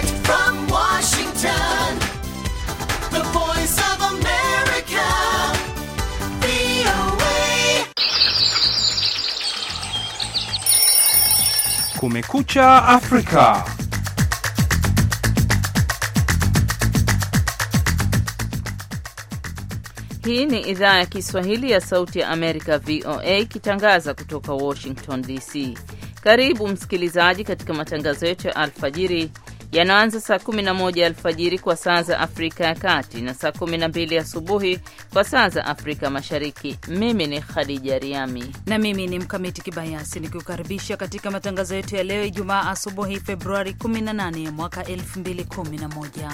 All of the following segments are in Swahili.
Direct from Washington, the voice of America, VOA. Kumekucha Afrika. Hii ni idhaa ya Kiswahili ya Sauti ya Amerika, VOA, ikitangaza kutoka Washington DC. Karibu msikilizaji katika matangazo yetu ya alfajiri yanaanza saa 11 alfajiri kwa saa za Afrika ya Kati na saa 12 asubuhi kwa saa za Afrika Mashariki. Mimi ni Khadija Riami na mimi ni Mkamiti Kibayasi nikiukaribisha katika matangazo yetu ya leo Ijumaa asubuhi Februari 18 ya mwaka 2011.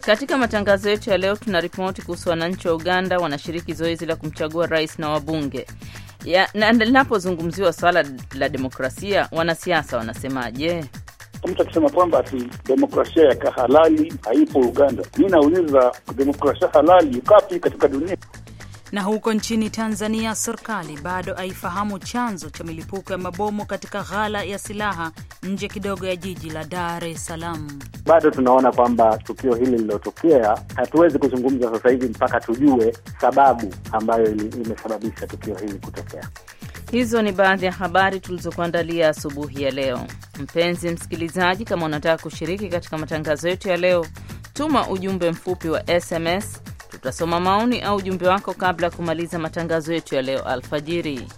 Katika matangazo yetu ya leo tuna ripoti kuhusu wananchi wa Uganda wanashiriki zoezi la kumchagua rais na wabunge na linapozungumziwa swala la demokrasia, wanasiasa wanasemaje? Mtu akisema kwamba ati demokrasia ya kahalali haipo Uganda, mi nauliza demokrasia halali ukapi katika dunia? Na huko nchini Tanzania, serikali bado haifahamu chanzo cha milipuko ya mabomu katika ghala ya silaha nje kidogo ya jiji la Dar es Salaam. Bado tunaona kwamba tukio hili lililotokea, hatuwezi kuzungumza sasa hivi mpaka tujue sababu ambayo imesababisha tukio hili kutokea. Hizo ni baadhi ya habari tulizokuandalia asubuhi ya leo. Mpenzi msikilizaji, kama unataka kushiriki katika matangazo yetu ya leo, tuma ujumbe mfupi wa SMS. Tutasoma maoni au ujumbe wako kabla ya kumaliza matangazo yetu ya leo alfajiri.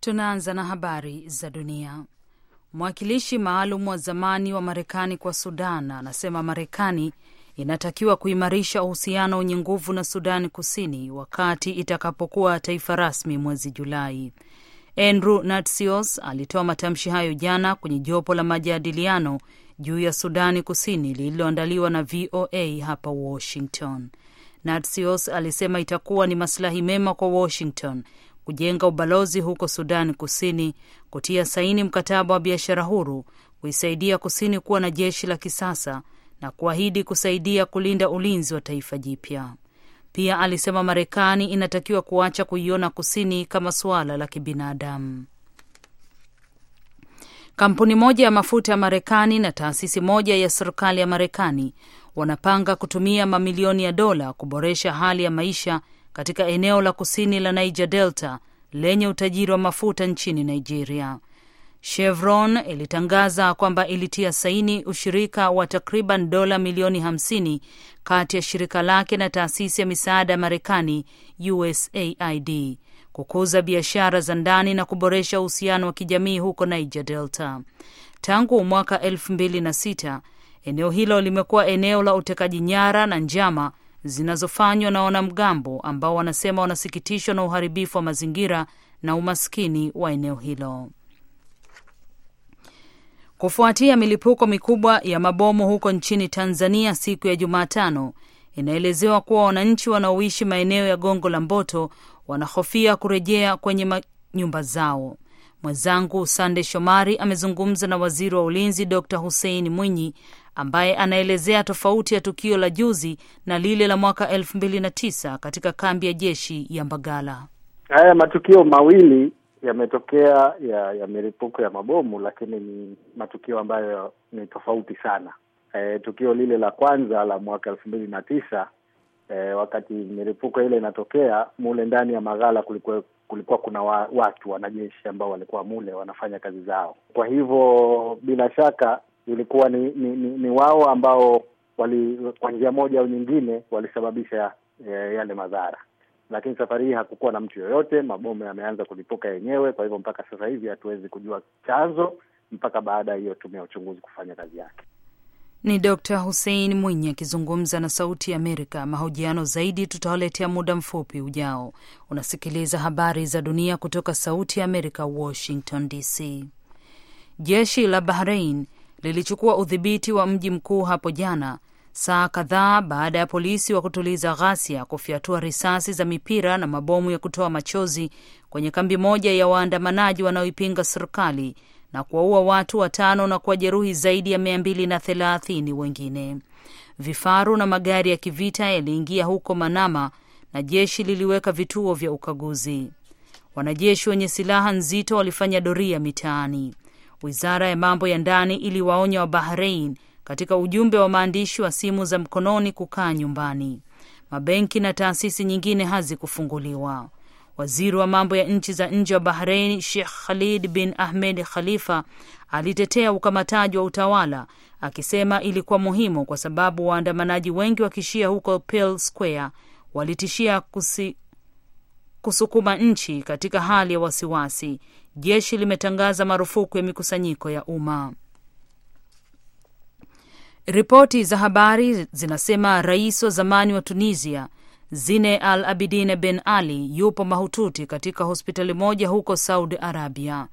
Tunaanza na habari za dunia. Mwakilishi maalum wa zamani wa Marekani kwa Sudan anasema Marekani inatakiwa kuimarisha uhusiano wenye nguvu na Sudani Kusini wakati itakapokuwa taifa rasmi mwezi Julai. Andrew Natsios alitoa matamshi hayo jana kwenye jopo la majadiliano juu ya Sudani Kusini lililoandaliwa na VOA hapa Washington. Natsios alisema itakuwa ni masilahi mema kwa Washington kujenga ubalozi huko Sudani Kusini, kutia saini mkataba wa biashara huru, kuisaidia Kusini kuwa na jeshi la kisasa na kuahidi kusaidia kulinda ulinzi wa taifa jipya. Pia alisema Marekani inatakiwa kuacha kuiona Kusini kama suala la kibinadamu. Kampuni moja ya mafuta ya Marekani na taasisi moja ya serikali ya Marekani wanapanga kutumia mamilioni ya dola kuboresha hali ya maisha katika eneo la kusini la Niger Delta lenye utajiri wa mafuta nchini Nigeria. Chevron ilitangaza kwamba ilitia saini ushirika wa takriban dola milioni 50 kati ya shirika lake na taasisi ya misaada ya Marekani USAID kukuza biashara za ndani na kuboresha uhusiano wa kijamii huko Niger Delta. Tangu mwaka 2006 eneo hilo limekuwa eneo la utekaji nyara na njama zinazofanywa na wanamgambo ambao wanasema wanasikitishwa na uharibifu wa mazingira na umaskini wa eneo hilo. Kufuatia milipuko mikubwa ya mabomu huko nchini Tanzania siku ya Jumatano, inaelezewa kuwa wananchi wanaoishi maeneo ya Gongo la Mboto wanahofia kurejea kwenye nyumba zao. Mwenzangu Sande Shomari amezungumza na waziri wa ulinzi Dr Hussein Mwinyi ambaye anaelezea tofauti ya tukio la juzi na lile la mwaka elfu mbili na tisa katika kambi ya jeshi ya Mbagala. Haya matukio mawili yametokea ya, ya milipuko ya mabomu, lakini ni matukio ambayo ni tofauti sana. E, tukio lile la kwanza la mwaka elfu mbili na tisa e, wakati milipuko ile inatokea mule ndani ya maghala kulikuwa kulikuwa kuna wa, watu wanajeshi ambao walikuwa mule wanafanya kazi zao. Kwa hivyo bila shaka ilikuwa ni ni, ni, ni wao ambao wali kwa njia moja au nyingine walisababisha e, yale madhara, lakini safari hii hakukuwa na mtu yoyote. Mabomu yameanza kulipuka yenyewe. Kwa hivyo mpaka sasa hivi hatuwezi kujua chanzo mpaka baada ya hiyo tume ya uchunguzi kufanya kazi yake. Ni Dr Hussein Mwinyi akizungumza na Sauti ya Amerika. Mahojiano zaidi tutawaletea muda mfupi ujao. Unasikiliza habari za dunia kutoka Sauti ya Amerika, Washington DC. Jeshi la Bahrain lilichukua udhibiti wa mji mkuu hapo jana, saa kadhaa baada ya polisi wa kutuliza ghasia kufyatua risasi za mipira na mabomu ya kutoa machozi kwenye kambi moja ya waandamanaji wanaoipinga serikali na kuwaua watu watano na kuwajeruhi zaidi ya mia mbili na thelathini wengine. Vifaru na magari ya kivita yaliingia huko Manama na jeshi liliweka vituo vya ukaguzi. Wanajeshi wenye silaha nzito walifanya doria mitaani. Wizara ya mambo ya ndani iliwaonya wa Bahrain katika ujumbe wa maandishi wa simu za mkononi kukaa nyumbani. Mabenki na taasisi nyingine hazikufunguliwa. Waziri wa mambo ya nchi za nje wa Bahrein, Sheikh Khalid bin Ahmed Khalifa, alitetea ukamataji wa utawala akisema ilikuwa muhimu kwa sababu waandamanaji wengi wa kishia huko Pearl Square walitishia kusi, kusukuma nchi katika hali ya wasiwasi. Jeshi limetangaza marufuku ya mikusanyiko ya umma. Ripoti za habari zinasema rais wa zamani wa Tunisia Zine Al Abidine Ben Ali yupo mahututi katika hospitali moja huko Saudi Arabia.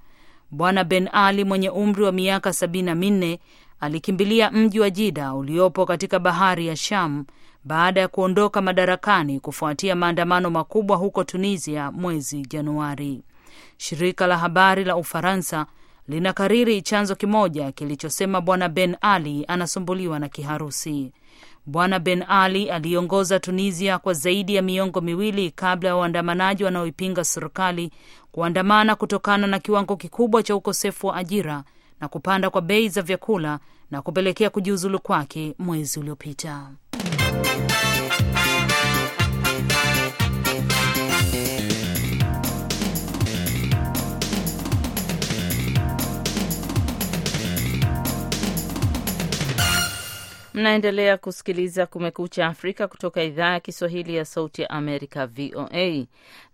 Bwana Ben Ali mwenye umri wa miaka sabini na minne alikimbilia mji wa Jida uliopo katika bahari ya Sham baada ya kuondoka madarakani kufuatia maandamano makubwa huko Tunisia mwezi Januari. Shirika la habari la Ufaransa linakariri chanzo kimoja kilichosema bwana Ben Ali anasumbuliwa na kiharusi. Bwana Ben Ali aliongoza Tunisia kwa zaidi ya miongo miwili kabla ya waandamanaji wanaoipinga serikali kuandamana kutokana na kiwango kikubwa cha ukosefu wa ajira na kupanda kwa bei za vyakula na kupelekea kujiuzulu kwake mwezi uliopita. Mnaendelea kusikiliza Kumekucha Afrika kutoka idhaa ya Kiswahili ya Sauti ya Amerika, VOA.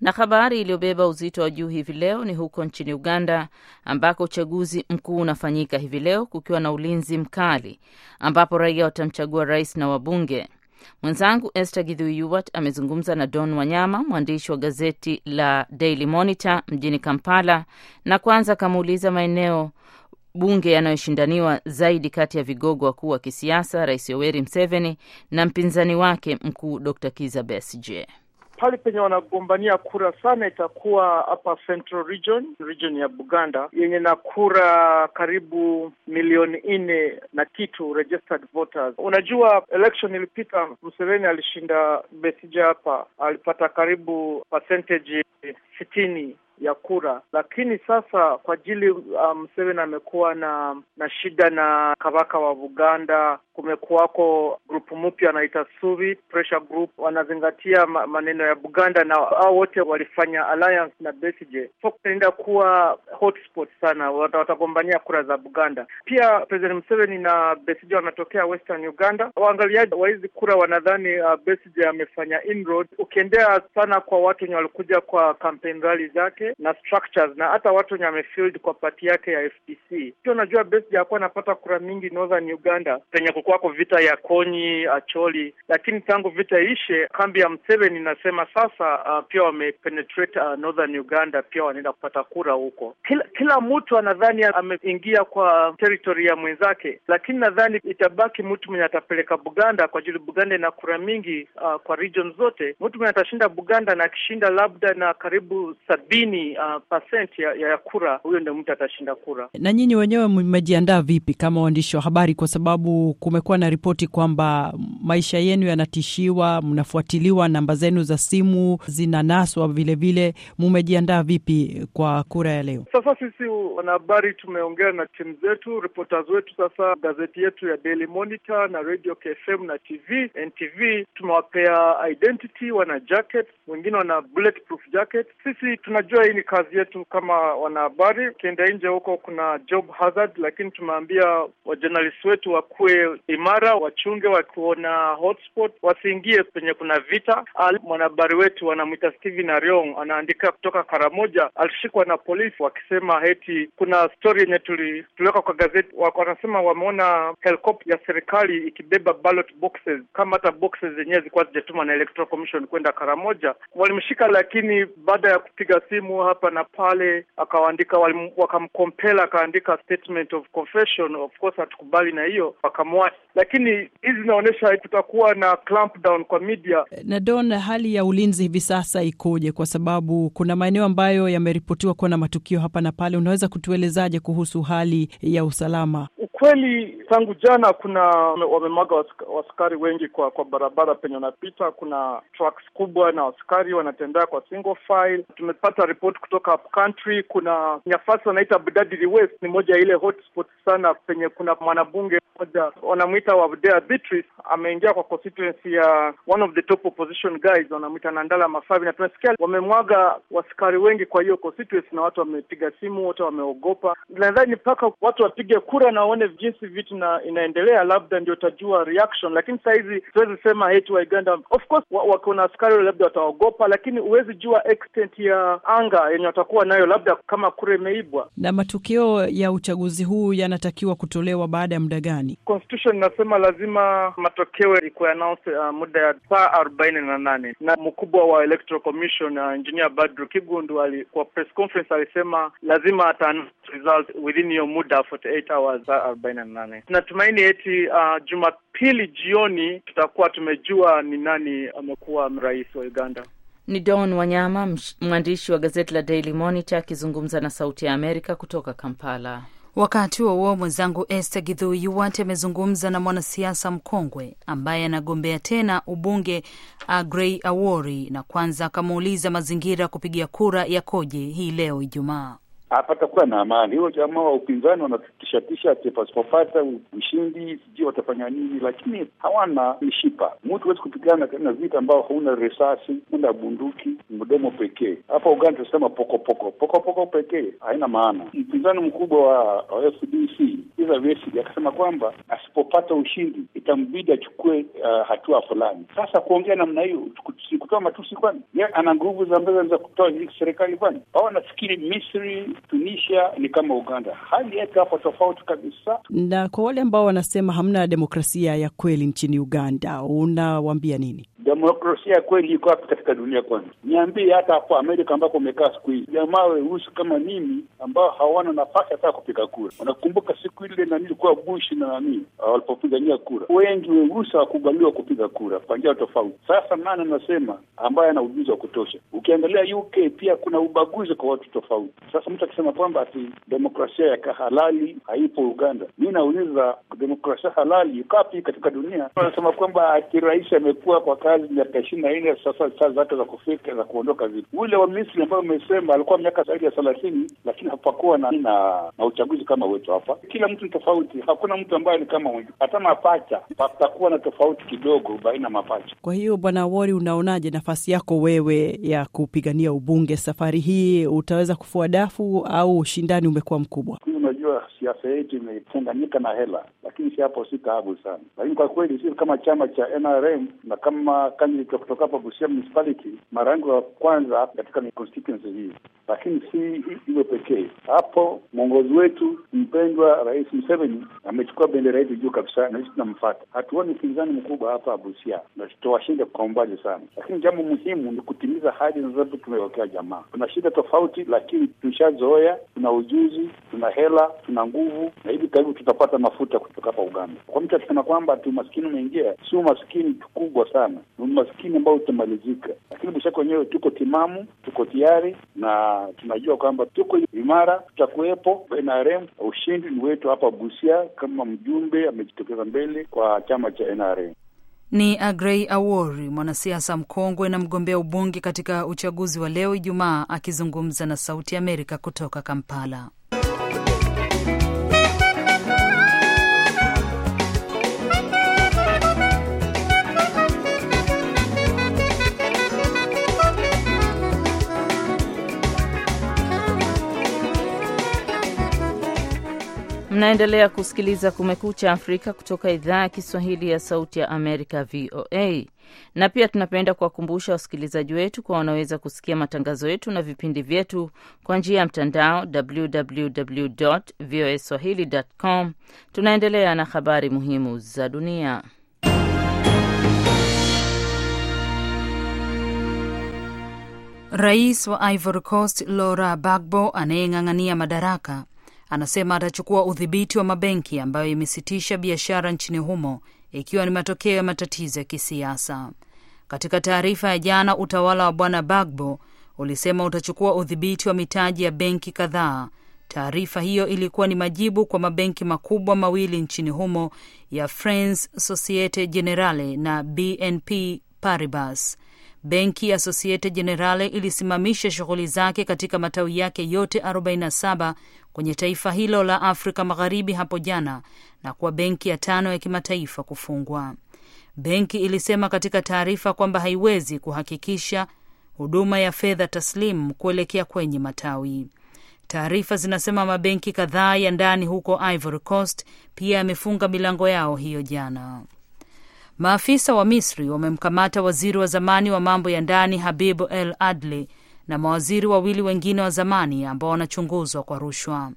Na habari iliyobeba uzito wa juu hivi leo ni huko nchini Uganda, ambako uchaguzi mkuu unafanyika hivi leo kukiwa na ulinzi mkali, ambapo raia watamchagua rais na wabunge. Mwenzangu Esther Githui Yuwat amezungumza na Don Wanyama, mwandishi wa gazeti la Daily Monitor mjini Kampala, na kwanza akamuuliza maeneo bunge yanayoshindaniwa zaidi kati ya vigogo wakuu wa kisiasa, Rais Yoweri mseveni na mpinzani wake mkuu Dr. Kiza Besigye. Pale penye wanagombania kura sana itakuwa hapa Central Region, region ya Buganda yenye na kura karibu milioni nne na kitu registered voters. Unajua election ilipita, Museveni alishinda Besigye hapa, alipata karibu percentage sitini ya kura, lakini sasa kwa ajili Museveni um, amekuwa na na shida na kabaka wa Buganda. Kumekuwako grupu mpya anaita Suvi Pressure Group, wanazingatia ma, maneno ya Buganda na hao wote walifanya alliance na Besigye, so kunaenda kuwa hotspot sana, watagombania kura za Buganda. Pia President Museveni na Besigye wanatokea Western Uganda. Waangaliaji wa hizi kura wanadhani uh, Besigye amefanya inroad. Ukiendea sana kwa watu wenye walikuja kwa campaign rally zake na structures na hata watu wenye amefield kwa pati yake ya FDC. Pia unajua Besigye hakuwa anapata kura mingi Northern Uganda penye kukuwako vita ya Konyi Acholi, lakini tangu vita ishe, kambi ya Museveni inasema sasa uh, pia wamepenetrate uh, Northern Uganda, pia wanaenda kupata kura huko. Kila, kila mtu anadhani ameingia kwa territory ya mwenzake, lakini nadhani itabaki mtu mwenye atapeleka Buganda kwa ajili Buganda ina kura mingi uh, kwa region zote. Mtu mwenye atashinda Buganda na akishinda labda na karibu sabini uh, percent ya, ya kura, huyo ndio mtu atashinda kura. Na nyinyi wenyewe mmejiandaa vipi kama waandishi wa habari, kwa sababu kumekuwa na ripoti kwamba maisha yenu yanatishiwa, mnafuatiliwa, namba zenu za simu zinanaswa vilevile. mmejiandaa vipi kwa kura ya leo? Sasa sisi wanahabari tumeongea na timu zetu, reporters wetu. Sasa gazeti yetu ya Daily Monitor na Radio KFM na TV NTV tumewapea identity, wana jacket, wengine wana bulletproof jacket. Sisi tunajua hii ni kazi yetu kama wanahabari. Ukienda nje huko kuna job hazard, lakini tumeambia wajournalist wetu wakuwe imara, wachunge, wakiona hotspot wasiingie penye kuna vita. Mwanahabari wetu wanamwita Steven Ariong anaandika kutoka Karamoja, alishikwa na polisi wakisema heti kuna story yenye tuliweka kwa gazeti, wanasema wameona helikopta ya serikali ikibeba ballot boxes, kama hata boxes zenyewe zilikuwa zijatuma na Electoral Commission kwenda Karamoja. Walimshika, lakini baada ya kupiga simu hapa na pale akawaandika, wakamkompela akaandika statement of confession. Of course hatukubali na hiyo, wakamwacha. Lakini hizi zinaonyesha tutakuwa na clampdown kwa media. Na Don, hali ya ulinzi hivi sasa ikoje? Kwa sababu kuna maeneo ambayo yameripotiwa kuwa na matukio hapa na pale. Unaweza kutuelezaje kuhusu hali ya usalama? Kweli tangu jana kuna wamemwaga waskari wengi kwa kwa barabara penye wanapita. Kuna trucks kubwa na waskari wanatembea kwa single file. Tumepata report kutoka country, kuna nyafasi wanaita Budadiri West, ni moja ya ile hotspot sana penye kuna mwanabunge mmoja wanamwita Wabdea Beatrice, ameingia kwa constituency ya one of the top opposition guys wanamwita Nandala Mafavi, na tunasikia wamemwaga wasikari wengi kwa hiyo constituency, na watu wamepiga simu, wote wameogopa. Nadhani mpaka watu wapige kura na waone jinsi vitu na inaendelea, labda ndio utajua reaction. Lakini saa hizi siwezi sema wa Uganda, of course wako na askari labda wataogopa, lakini huwezi jua extent ya anga yenye watakuwa nayo, labda kama kura imeibwa. Na matukio ya uchaguzi huu yanatakiwa kutolewa baada ya muda gani? Constitution inasema lazima matokeo ikuwe announce uh, muda ya saa arobaini na nane na mkubwa wa Electoral Commission uh, Engineer Badru Kigundu ali, kwa press conference alisema lazima ata result within hiyo muda 48 hours saa arobaini na nane. Tunatumaini eti uh, Jumapili jioni tutakuwa tumejua ni nani amekuwa rais wa Uganda. Ni Don Wanyama, mwandishi wa gazeti la Daily Monitor akizungumza na Sauti ya Amerika kutoka Kampala. Wakati huo huo, mwenzangu Esther Githu Yuwat amezungumza na mwanasiasa mkongwe ambaye anagombea tena ubunge Agrey Awori, na kwanza akamuuliza mazingira ya kupiga kura yakoje hii leo Ijumaa. Hapatakuwa na amani. Hiyo jamaa wa upinzani wanatishatisha ati pasipopata ushindi sijui watafanya nini, lakini hawana mishipa. Mtu huwezi kupigana na vita ambao hauna risasi, una bunduki, mdomo pekee. Hapa Uganda tunasema pokopoko pokopoko pekee, haina maana. Mpinzani mkubwa wa, FDC Kizza Besigye akasema kwamba asipopata ushindi itambidi achukue uh, hatua fulani. Sasa kuongea namna hiyo si kutoa matusi? Kwani ye ana nguvu za mbele za kutoa serikali? Kwani hao anafikiri Misri Tunisia ni kama Uganda, hali yetu hapo tofauti kabisa. Na kwa wale ambao wanasema hamna demokrasia ya kweli nchini Uganda, unawaambia nini? Demokrasia ya kweli iko wapi katika dunia? Kwanza niambie, hata hapo Amerika ambako umekaa siku hizi, jamaa weusi kama mimi ambao hawana nafasi hata kupiga kura. Unakumbuka siku ile nani ilikuwa Bush na nani walipopigania kura, wengi weusi hawakubaliwa kupiga kura kwa njia tofauti. Sasa nani anasema ambaye ana ujuzi wa kutosha? Ukiangalia UK pia kuna ubaguzi kwa watu tofauti. Sasa mtu akisema kwamba ati demokrasia ya kahalali haipo Uganda, mi nauliza demokrasia halali ikapi katika dunia? Anasema kwamba ati rais amekuwa kwa kazi miaka ishirini na nne sasa saa zake za kufika za kuondoka vipi? Ule wa Misri ambayo umesema alikuwa miaka zaidi ya thelathini, lakini hapakuwa na, na na uchaguzi kama wetu hapa. Kila mtu ni tofauti, hakuna mtu ambaye ni kama mwengi. Hata mapacha patakuwa na tofauti kidogo baina ya mapacha. Kwa hiyo Bwana Wori, unaonaje nafasi yako wewe ya kupigania ubunge safari hii? Utaweza kufua dafu au ushindani umekuwa mkubwa? Unajua, siasa yetu imechanganyika na hela, lakini si hapo, si taabu sana. Lakini kwa kweli sisi kama chama cha NRM na kama candidate kutoka hapa Busia municipality, mara yangu ya kwanza katika constituency hii, lakini si hivyo pekee. Hapo mwongozi wetu mpendwa Rais Museveni amechukua bendera yetu juu kabisa, na sisi tunamfuata. Hatuoni upinzani mkubwa hapa Busia na tutawashinda kwa umbali sana, lakini jambo muhimu ni kutimiza hadi zote tumewekea jamaa. Tuna shida tofauti, lakini tushazoea, tuna ujuzi, tuna hela, tuna nguvu, na hivi karibu tutapata mafuta kutoka hapa Uganda. Kwa mtu akisema kwamba tu umaskini umeingia, si umaskini tukubwa sana, ni umaskini ambao utamalizika. Lakini Busia wenyewe tuko timamu, tuko tayari na tunajua kwamba tuko imara, tutakuwepo. NRM ushindi ni wetu hapa Busia, kama mjumbe amejitokeza mbele kwa chama cha NRM. Ni Agrey Awori, mwanasiasa mkongwe na mgombea ubunge katika uchaguzi wa leo Ijumaa, akizungumza na Sauti Amerika kutoka Kampala. Mnaendelea kusikiliza Kumekucha Afrika kutoka idhaa ya Kiswahili ya Sauti ya Amerika, VOA. Na pia tunapenda kuwakumbusha wasikilizaji wetu kwa wanaweza kusikia matangazo yetu na vipindi vyetu kwa njia ya mtandao www voa swahili com. Tunaendelea na habari muhimu za dunia. Rais wa Ivory Coast Gbagbo anayeng'ang'ania madaraka anasema atachukua udhibiti wa mabenki ambayo imesitisha biashara nchini humo ikiwa ni matokeo ya matatizo ya kisiasa. Katika taarifa ya jana, utawala wa bwana Bagbo ulisema utachukua udhibiti wa mitaji ya benki kadhaa. Taarifa hiyo ilikuwa ni majibu kwa mabenki makubwa mawili nchini humo ya France Societe Generale na BNP Paribas. Benki ya Societe Generale ilisimamisha shughuli zake katika matawi yake yote 47 kwenye taifa hilo la Afrika Magharibi hapo jana na kuwa benki ya tano ya kimataifa kufungwa. Benki ilisema katika taarifa kwamba haiwezi kuhakikisha huduma ya fedha taslimu kuelekea kwenye matawi. Taarifa zinasema mabenki kadhaa ya ndani huko Ivory Coast pia yamefunga milango yao hiyo jana. Maafisa wa Misri wamemkamata waziri wa zamani wa mambo ya ndani Habibu El Adli na mawaziri wawili wengine wa zamani ambao wanachunguzwa kwa rushwa.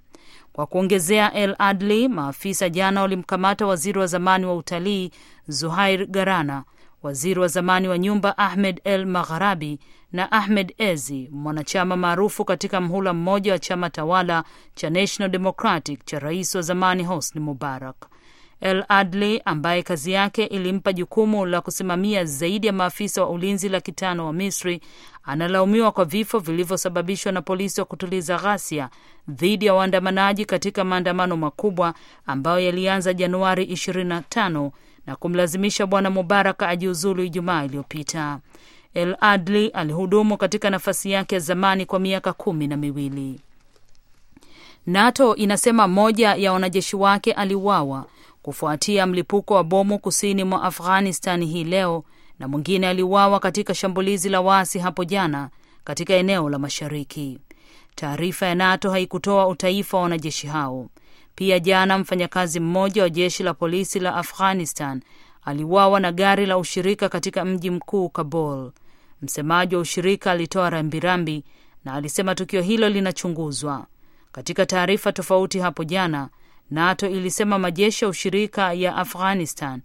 Kwa kuongezea, El Adli, maafisa jana walimkamata waziri wa zamani wa utalii Zuhair Garana, waziri wa zamani wa nyumba Ahmed El Magharabi na Ahmed Ezi, mwanachama maarufu katika mhula mmoja wa chama tawala cha National Democratic cha rais wa zamani Hosni Mubarak. El Adli ambaye kazi yake ilimpa jukumu la kusimamia zaidi ya maafisa wa ulinzi laki tano wa Misri analaumiwa kwa vifo vilivyosababishwa na polisi wa kutuliza ghasia dhidi ya waandamanaji katika maandamano makubwa ambayo yalianza Januari 25 na kumlazimisha bwana Mubaraka ajiuzulu Ijumaa iliyopita. El Adli alihudumu katika nafasi yake ya zamani kwa miaka kumi na miwili. NATO inasema moja ya wanajeshi wake aliuawa kufuatia mlipuko wa bomu kusini mwa Afghanistan hii leo na mwingine aliuawa katika shambulizi la waasi hapo jana katika eneo la mashariki. Taarifa ya NATO haikutoa utaifa wa wanajeshi hao. Pia jana, mfanyakazi mmoja wa jeshi la polisi la Afghanistan aliuawa na gari la ushirika katika mji mkuu Kabul. Msemaji wa ushirika alitoa rambirambi na alisema tukio hilo linachunguzwa. Katika taarifa tofauti hapo jana, NATO ilisema majeshi ya ushirika ya Afghanistan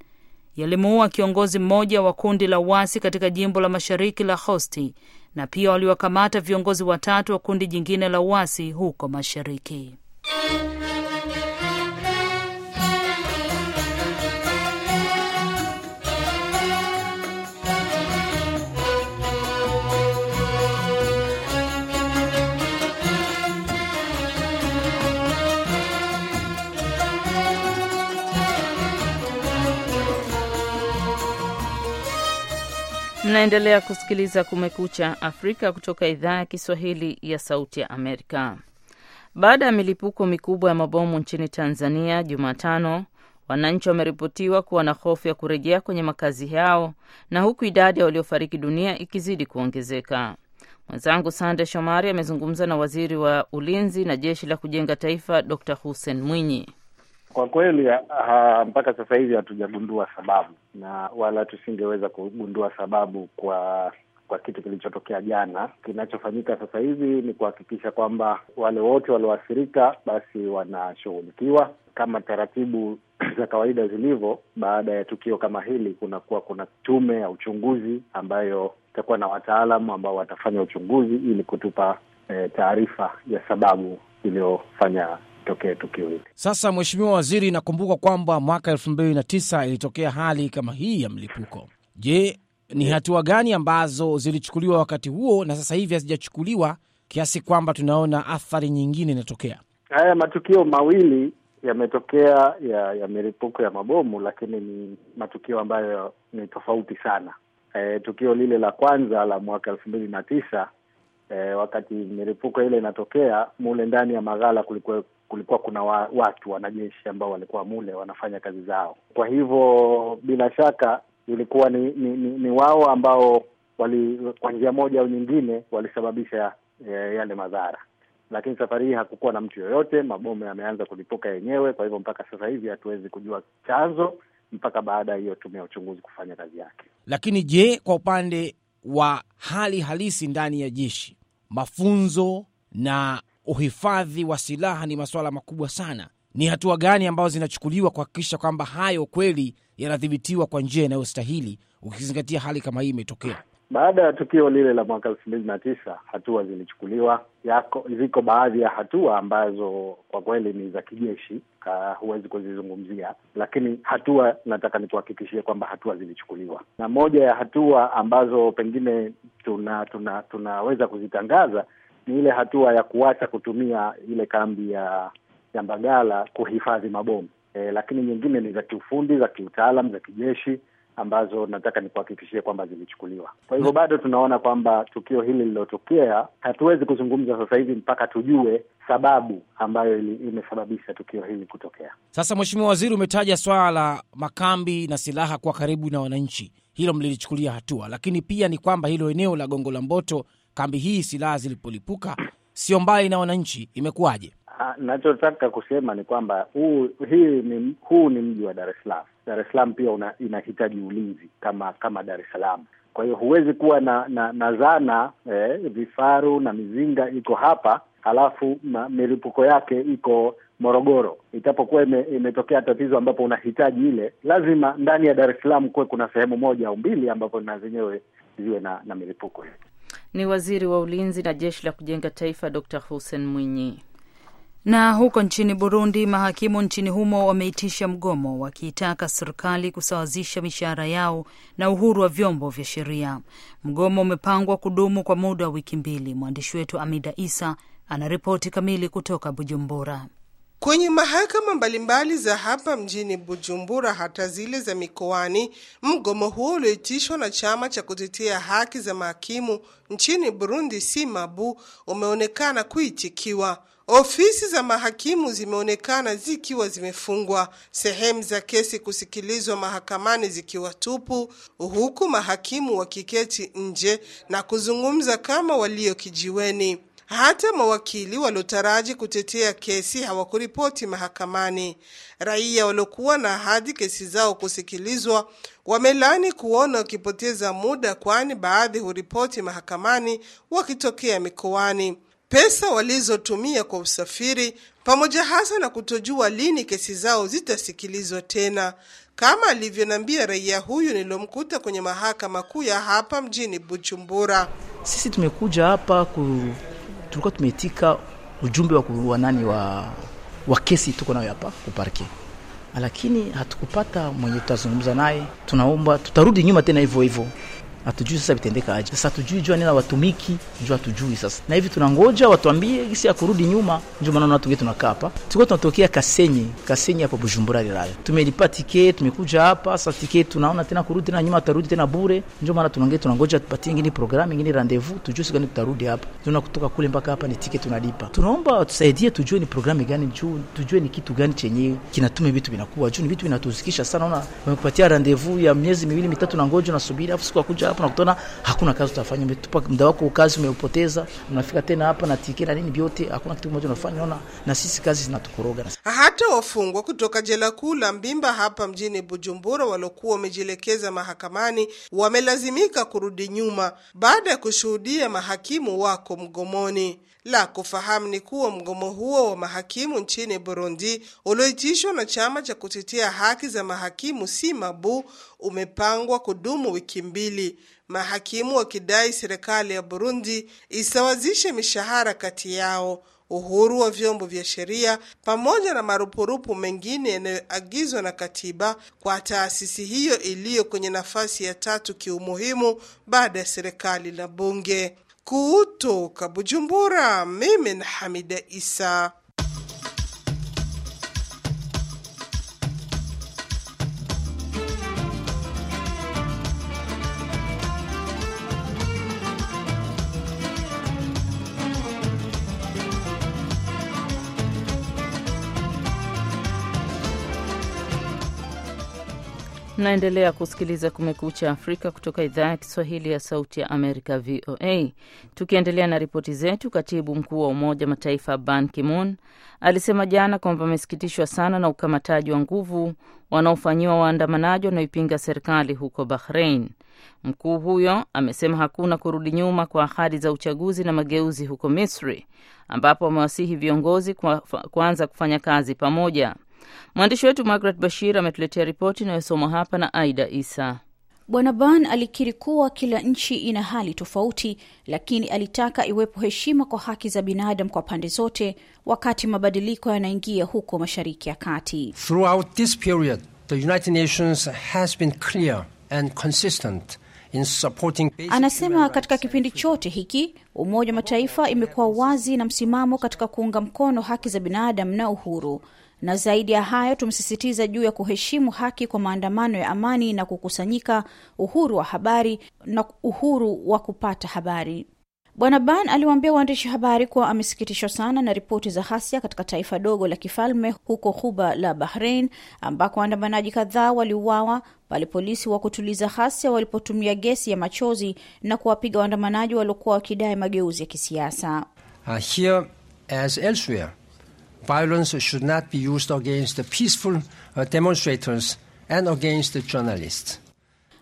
yalimuua kiongozi mmoja wa kundi la uasi katika jimbo la mashariki la Hosti na pia waliwakamata viongozi watatu wa kundi jingine la uasi huko mashariki. Mnaendelea kusikiliza Kumekucha Afrika kutoka idhaa ya Kiswahili ya Sauti ya Amerika. Baada ya milipuko mikubwa ya mabomu nchini Tanzania Jumatano, wananchi wameripotiwa kuwa na hofu ya kurejea kwenye makazi yao na huku idadi ya waliofariki dunia ikizidi kuongezeka. Mwenzangu Sande Shomari amezungumza na waziri wa ulinzi na jeshi la kujenga taifa Dr Hussein Mwinyi. Kwa kweli ha, mpaka sasa hivi hatujagundua sababu na wala tusingeweza kugundua sababu kwa kwa kitu kilichotokea jana. Kinachofanyika sasa hivi ni kuhakikisha kwamba wale wote walioathirika basi wanashughulikiwa kama taratibu za kawaida zilivyo. Baada ya tukio kama hili, kunakuwa kuna tume ya uchunguzi ambayo itakuwa na wataalamu ambao watafanya uchunguzi ili kutupa eh, taarifa ya sababu iliyofanya tokee tukio hili. Sasa Mheshimiwa Waziri, nakumbuka kwamba mwaka elfu mbili na tisa ilitokea hali kama hii ya mlipuko. Je, ni hatua gani ambazo zilichukuliwa wakati huo na sasa hivi hazijachukuliwa kiasi kwamba tunaona athari nyingine inatokea? Haya matukio mawili yametokea ya ya milipuko ya mabomu, lakini ni matukio ambayo ni tofauti sana. E, tukio lile la kwanza la mwaka elfu mbili na tisa e, wakati milipuko ile inatokea mule ndani ya maghala kulikuwa kulikuwa kuna wa, watu wanajeshi ambao walikuwa mule wanafanya kazi zao. Kwa hivyo bila shaka ilikuwa ni ni, ni, ni wao ambao wali kwa njia moja au nyingine walisababisha e, yale madhara, lakini safari hii hakukuwa na mtu yoyote. Mabomu yameanza kulipuka yenyewe. Kwa hivyo mpaka sasa hivi hatuwezi kujua chanzo mpaka baada ya hiyo tume ya uchunguzi kufanya kazi yake. Lakini je, kwa upande wa hali halisi ndani ya jeshi, mafunzo na uhifadhi wa silaha ni masuala makubwa sana. Ni hatua gani ambazo zinachukuliwa kuhakikisha kwamba hayo kweli yanadhibitiwa kwa njia inayostahili, ukizingatia hali kama hii imetokea? Baada ya tukio lile la mwaka elfu mbili na tisa hatua zilichukuliwa. Yako ziko baadhi ya hatua ambazo kwa kweli ni za kijeshi, huwezi kuzizungumzia, lakini hatua, nataka nikuhakikishie kwamba hatua zilichukuliwa, na moja ya hatua ambazo pengine tuna tuna tunaweza kuzitangaza ni ile hatua ya kuacha kutumia ile kambi ya ya Mbagala kuhifadhi mabomu e, lakini nyingine ni za kiufundi, za kiutaalam, za kijeshi ambazo nataka nikuhakikishie kwamba zilichukuliwa. Kwa hivyo bado tunaona kwamba tukio hili lililotokea, hatuwezi kuzungumza sasa hivi mpaka tujue sababu ambayo imesababisha tukio hili kutokea. Sasa Mheshimiwa Waziri, umetaja swala la makambi na silaha kwa karibu na wananchi, hilo mlilichukulia hatua, lakini pia ni kwamba hilo eneo la Gongo la Mboto, kambi hii silaha zilipolipuka, sio mbali na wananchi, imekuwaje? Nachotaka kusema ni kwamba huu hii ni huu ni mji wa Dar es Salaam. Dar es Salaam pia una, inahitaji ulinzi kama kama Dar es Salaam. Kwa hiyo huwezi kuwa na na, na zana eh, vifaru na mizinga iko hapa halafu milipuko yake iko Morogoro. Itapokuwa ime, imetokea tatizo ambapo unahitaji ile, lazima ndani ya Dar es Salaam kuwe kuna sehemu moja au mbili ambapo na zenyewe ziwe na, na milipuko. Ni waziri wa ulinzi na jeshi la kujenga taifa Dr. Hussein Mwinyi. Na huko nchini Burundi, mahakimu nchini humo wameitisha mgomo wakiitaka serikali kusawazisha mishahara yao na uhuru wa vyombo vya sheria. Mgomo umepangwa kudumu kwa muda wa wiki mbili. Mwandishi wetu Amida Isa anaripoti kamili kutoka Bujumbura. Kwenye mahakama mbalimbali za hapa mjini Bujumbura, hata zile za mikoani, mgomo huo ulioitishwa na chama cha kutetea haki za mahakimu nchini Burundi, Simabu, umeonekana kuitikiwa. Ofisi za mahakimu zimeonekana zikiwa zimefungwa, sehemu za kesi kusikilizwa mahakamani zikiwa tupu, huku mahakimu wakiketi nje na kuzungumza kama walio kijiweni. Hata mawakili waliotaraji kutetea kesi hawakuripoti mahakamani. Raia waliokuwa na ahadi kesi zao kusikilizwa wamelani kuona wakipoteza muda, kwani baadhi huripoti mahakamani wakitokea mikoani. Pesa walizotumia kwa usafiri pamoja hasa na kutojua lini kesi zao zitasikilizwa tena, kama alivyoniambia raia huyu nilomkuta kwenye mahakama kuu ya hapa mjini Bujumbura. Sisi tumekuja hapa ku tulikuwa tumeitika ujumbe wa wanani wa, wa kesi tuko nayo hapa kuparke, lakini hatukupata mwenye tutazungumza naye. Tunaomba tutarudi nyuma tena hivyo hivyo, hatujui sasa vitendeka aje. Sasa hatujui jua nina watumiki jua hatujui sasa, na hivi tunangoja watuambie gisi ya kurudi nyuma. Ndio maana watu wengi tunakaa hapa, tulikuwa tunatokea Kasenyi, Kasenyi hapa Bujumbura Riraya, tumelipa tiketi, tumekuja hapa sasa. Tiketi tunaona tena kurudi tena nyuma, tutarudi tena bure. Ndio maana tunangoja, tunangoja tupatie ingine programu ingine rendezvous, tujue siku gani tutarudi hapa. Tuna kutoka kule mpaka hapa ni tiketi tunalipa. Tunaomba tusaidie, tujue ni programu gani juu, tujue ni kitu gani chenye kinatume vitu vinakuwa juu, ni vitu vinatuzikisha sana. Naona wamekupatia rendezvous ya miezi miwili mitatu, na ngoja unasubiri, afu siku akuja hapa nakutana hakuna kazi utafanya, umetupa muda wako kazi umeupoteza, unafika tena hapa na tiki na nini vyote, hakuna kitu kimoja unafanya. Ona na sisi kazi zinatukoroga. Hata wafungwa kutoka jela kuu la Mbimba hapa mjini Bujumbura waliokuwa wamejielekeza mahakamani wamelazimika kurudi nyuma baada ya kushuhudia mahakimu wako mgomoni. La kufahamu ni kuwa mgomo huo wa mahakimu nchini Burundi ulioitishwa na chama cha kutetea haki za mahakimu Simabu umepangwa kudumu wiki mbili, mahakimu wakidai serikali ya Burundi isawazishe mishahara kati yao, uhuru wa vyombo vya sheria pamoja na marupurupu mengine yanayoagizwa na katiba kwa taasisi hiyo iliyo kwenye nafasi ya tatu kiumuhimu baada ya serikali na bunge. Kutoka Bujumbura, mimi na Hamida Isa. Mnaendelea kusikiliza Kumekucha Afrika kutoka idhaa ya Kiswahili ya Sauti ya Amerika, VOA. Tukiendelea na ripoti zetu, katibu mkuu wa Umoja Mataifa Ban Ki-moon alisema jana kwamba amesikitishwa sana na ukamataji wa nguvu wanaofanyiwa waandamanaji wanaoipinga serikali huko bahrein Mkuu huyo amesema hakuna kurudi nyuma kwa ahadi za uchaguzi na mageuzi huko Misri, ambapo amewasihi viongozi kuanza kufanya kazi pamoja. Mwandishi wetu Margaret Bashir ametuletea ripoti inayosomwa hapa na Aida Isa. Bwana Ban alikiri kuwa kila nchi ina hali tofauti, lakini alitaka iwepo heshima kwa haki za binadamu kwa pande zote wakati mabadiliko yanaingia huko Mashariki ya Kati. Throughout this period, the United Nations has been clear and consistent in supporting basic Anasema katika kipindi chote hiki Umoja wa Mataifa imekuwa wazi na msimamo katika kuunga mkono haki za binadamu na uhuru, na zaidi ya hayo tumesisitiza juu ya kuheshimu haki kwa maandamano ya amani na kukusanyika, uhuru wa habari na uhuru wa kupata habari. Bwana Ban aliwaambia waandishi habari kuwa amesikitishwa sana na ripoti za ghasia katika taifa dogo la kifalme huko huba la bahrein ambako waandamanaji kadhaa waliuawa pale polisi wa kutuliza ghasia walipotumia gesi ya machozi na kuwapiga waandamanaji waliokuwa wakidai mageuzi ya kisiasa. Uh, here, as elsewhere, violence should not be used against the peaceful uh, demonstrators and against the journalists.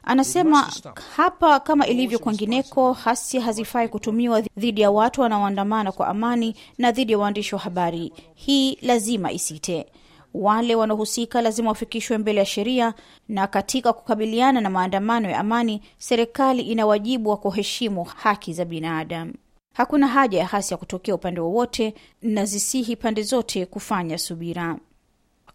Anasema hapa kama ilivyo kwengineko, hasi hazifai kutumiwa dhidi ya watu wanaoandamana kwa amani na dhidi ya waandishi wa habari. Hii lazima isite. Wale wanaohusika lazima wafikishwe mbele ya sheria, na katika kukabiliana na maandamano ya amani, serikali ina wajibu wa kuheshimu haki za binadamu. Hakuna haja ya hasi ya kutokea upande wowote, na zisihi pande zote kufanya subira.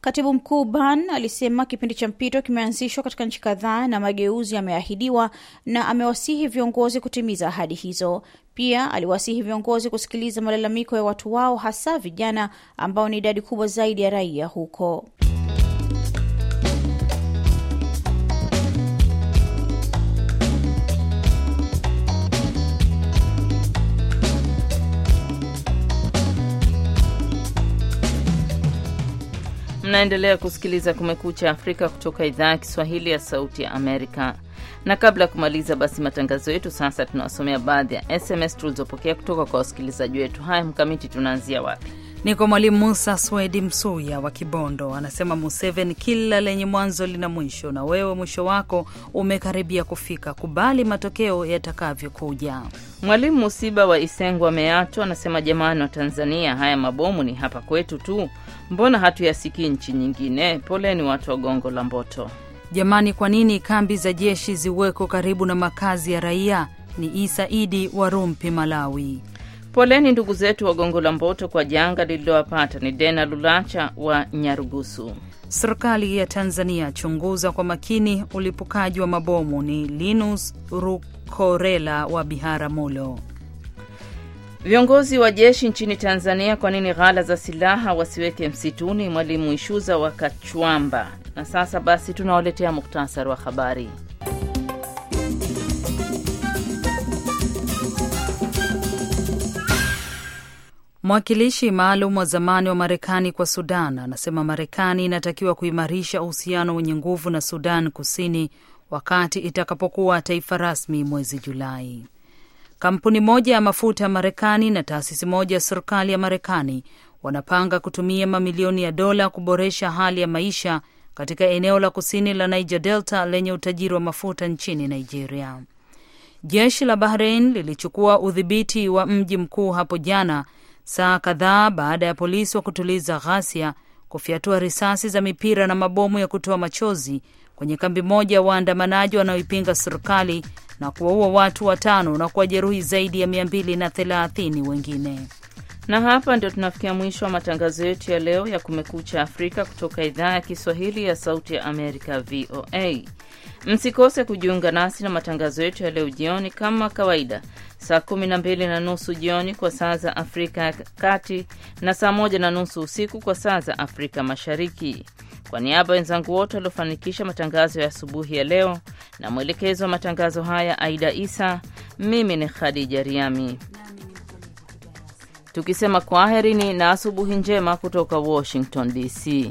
Katibu mkuu Ban alisema kipindi cha mpito kimeanzishwa katika nchi kadhaa na mageuzi yameahidiwa, na amewasihi viongozi kutimiza ahadi hizo. Pia aliwasihi viongozi kusikiliza malalamiko ya watu wao, hasa vijana ambao ni idadi kubwa zaidi ya raia huko. Mnaendelea kusikiliza Kumekucha Afrika kutoka idhaa ya Kiswahili ya Sauti ya Amerika. Na kabla ya kumaliza basi matangazo yetu, sasa tunawasomea baadhi ya SMS tulizopokea kutoka kwa wasikilizaji wetu. Haya, Mkamiti, tunaanzia wapi? Ni kwa Mwalimu Musa Swedi Msuya wa Kibondo, anasema Museveni, kila lenye mwanzo lina mwisho, na wewe mwisho wako umekaribia kufika. Kubali matokeo yatakavyokuja. Mwalimu Musiba wa Isengwa Meato anasema jamani wa Tanzania, haya mabomu ni hapa kwetu tu, mbona hatuyasikii nchi nyingine? Poleni watu wa Gongo la Mboto. Jamani, kwa nini kambi za jeshi ziweko karibu na makazi ya raia? Ni Isa Idi wa Rumpi, Malawi. Poleni ndugu zetu wa Gongo la Mboto kwa janga lililowapata. Ni Dena Lulacha wa Nyarugusu. Serikali ya Tanzania chunguza kwa makini ulipukaji wa mabomu. Ni Linus Rukorela wa Biharamulo. Viongozi wa jeshi nchini Tanzania, kwa nini ghala za silaha wasiweke msituni? Mwalimu Ishuza wa Kachwamba. Na sasa basi, tunawaletea muktasari wa habari. Mwakilishi maalum wa zamani wa Marekani kwa Sudan anasema Marekani inatakiwa kuimarisha uhusiano wenye nguvu na Sudan Kusini wakati itakapokuwa taifa rasmi mwezi Julai. Kampuni moja ya mafuta ya Marekani na taasisi moja ya serikali ya Marekani wanapanga kutumia mamilioni ya dola kuboresha hali ya maisha katika eneo la kusini la Niger Delta lenye utajiri wa mafuta nchini Nigeria. Jeshi la Bahrain lilichukua udhibiti wa mji mkuu hapo jana, saa kadhaa baada ya polisi wa kutuliza ghasia kufyatua risasi za mipira na mabomu ya kutoa machozi kwenye kambi moja ya waandamanaji wanaoipinga serikali na kuwaua watu watano na kuwajeruhi zaidi ya mia mbili na thelathini wengine. Na hapa ndio tunafikia mwisho wa matangazo yetu ya leo ya Kumekucha Afrika kutoka idhaa ya Kiswahili ya Sauti ya Amerika, VOA. Msikose kujiunga nasi na matangazo yetu ya leo jioni kama kawaida, saa kumi na mbili na nusu jioni kwa saa za Afrika ya Kati na saa moja na nusu usiku kwa saa za Afrika Mashariki. Kwa niaba ya wenzangu wote waliofanikisha matangazo ya asubuhi ya leo na mwelekezo wa matangazo haya Aida Isa, mimi ni Khadija Riami tukisema kwaherini na asubuhi njema kutoka Washington DC.